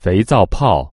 肥皂泡